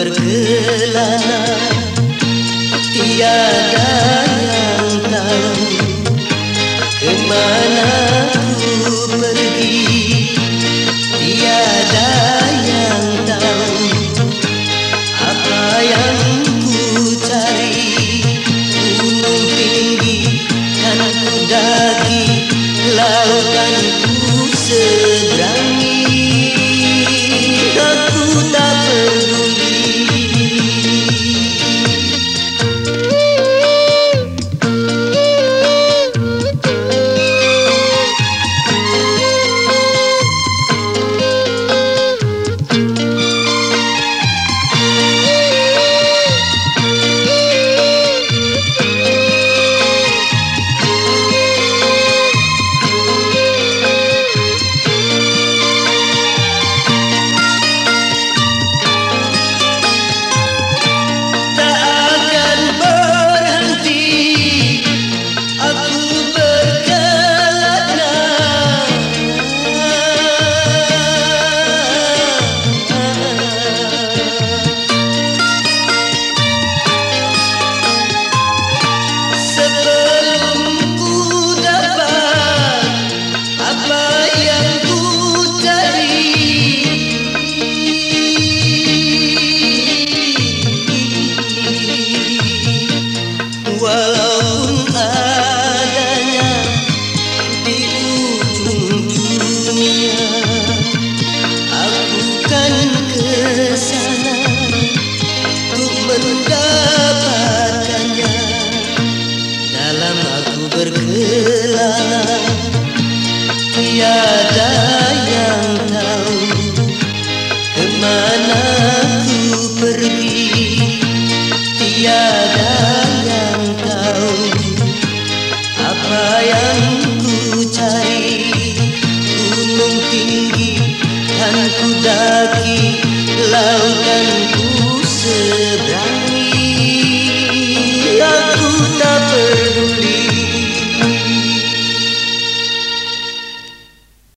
berkelana Tiada yang tahu Ke mana ku pergi. Tiada yang tahu Apa yang ku cari. Gunung tinggi ku daki ku quebrar. Apa yang ku cari. Gunung tinggi kan ku daki Lautan ku